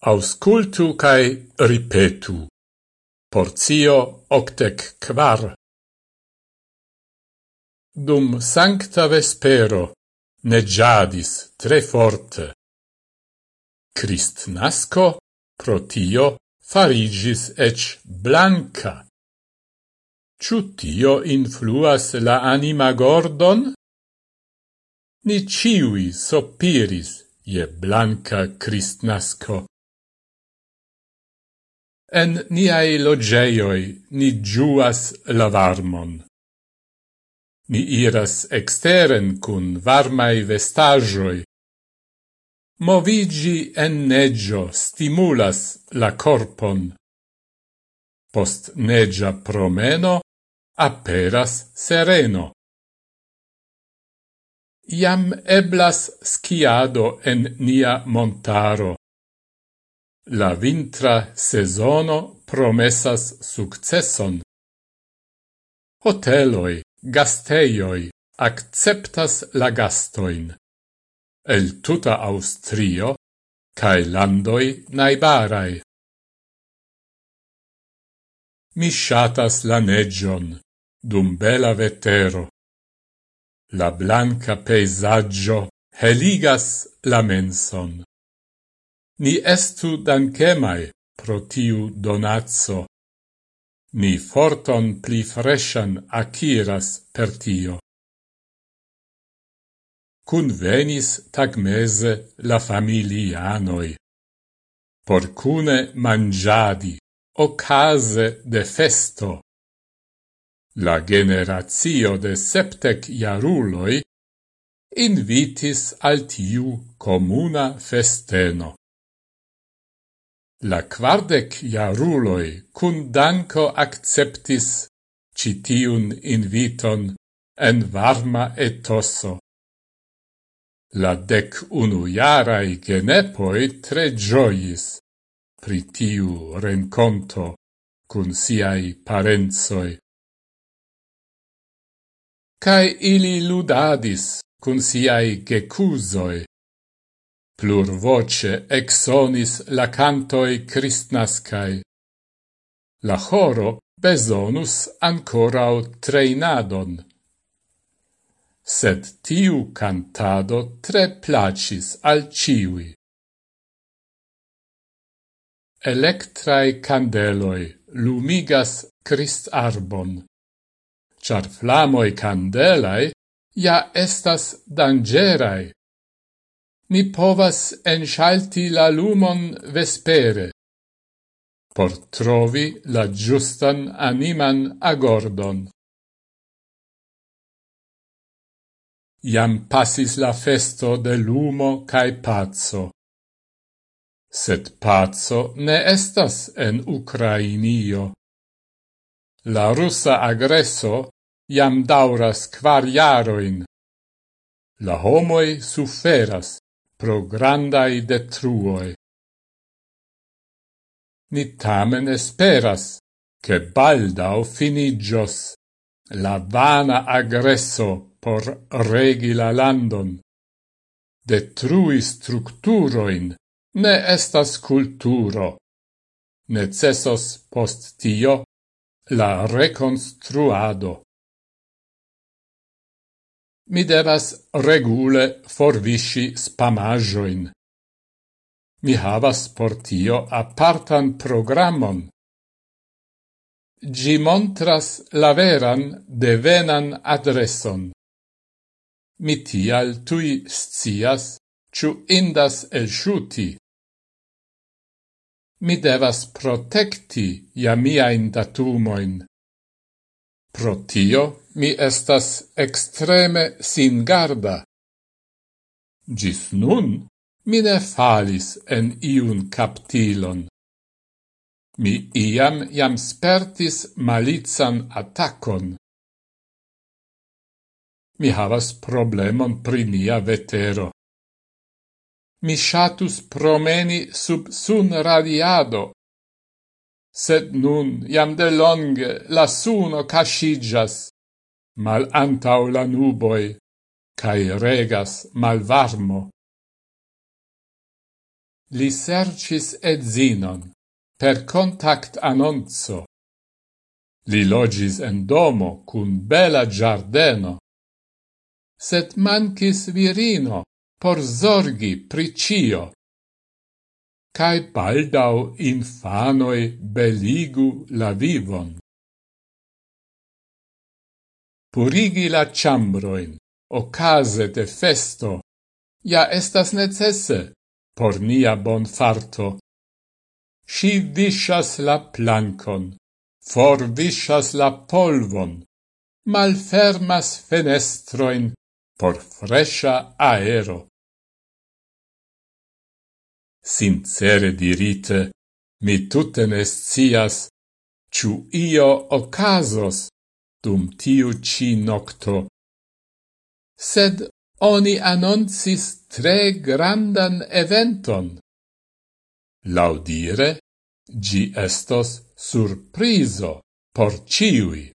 Auscultu cae ripetu. Porzio octec quar. Dum sancta vespero negiadis tre forte. Crist nasco protio farigis ec blanca. Ciu tio influas la anima gordon? Ni ciui sopiris je blanca cristnasco. En niai logeioi ni giuas la varmon. Ni iras exteren cun varmai vestagioi. Movigi en neggio stimulas la corpon. Post neggia promeno aperas sereno. Iam eblas sciado en nia montaro. La vintra sezono promesas successon. Hoteloi, gasteioi acceptas la gastoin. El tuta Austrio cae landoi naibarai. Mi shatas la negion, dum bela vetero. La blanca peisaggio heligas la menson. Ni estu dankemai pro tiu donazzo. Ni forton pli freshan akiras per tio. Cun venis tagmese la familianoi. Por cune mangiadi, ocase de festo. La generazio de septec iaruloi invitis al tiu comuna festeno. La quardec iaruloi cun danco acceptis citiun inviton en varma etoso. La dec unu iarai genepoi tre gioiis pri tiu renconto cun siai parenzoi. Cai ili ludadis cun siai gecusoi Plurvoce exonis la cantoi cristnascai. La choro besonus ancorau treinadon. Sed tiu cantado tre placis al ciui. Electrae candeloi lumigas Christ arbon. Char flamoi candelae ja estas dangerae ni povas enŝalti la lumon vespere por trovi la giustan animan agordon. Iam passis la festo de lumo cae pazzo. Sed pazzo ne estas en Ucrainio. La russa agresso iam dauras quar jaroin. La homoi suferas, pro grandai detruoi. Ni tamen esperas, che baldau finigios la vana agresso por regi la landon. Detrui structuroin, ne estas culturo. Necessos post tio la reconstruado mi devas regule forvisci spamajoin. Mi havas por tio apartan programon. Gi montras la veran devenan adreson. Mi tial tui scias, ciu indas elsciuti. Mi devas protecti ja miain datumoin. Pro tio mi estas extreme singarda. Gis nun mi ne falis en iun captilon. Mi iam jam spertis malizan attacon. Mi havas problemon pri mia vetero mi shatus promeni sub sun radiado sed nun iam de longe la suno cascigas mal antau la nuboi cae regas mal varmo. Li sercis edzinon per contact annonzo. Li logis en domo cun bela giardeno. Set mancis virino por zorgi pricio cae baldau infanoi beligu la vivon. Purigi la chambroin, ocase de festo, ja estas necesse por nia bon farto. Si visas la plancon, for visas la polvon, malfermas fenestroin por fresha aero sincere dirite, mi tutte ne ciu io ocasos dum tiu ci nocto. Sed oni annoncis tre grandan eventon. Laudire, gi estos surpriso por ciui.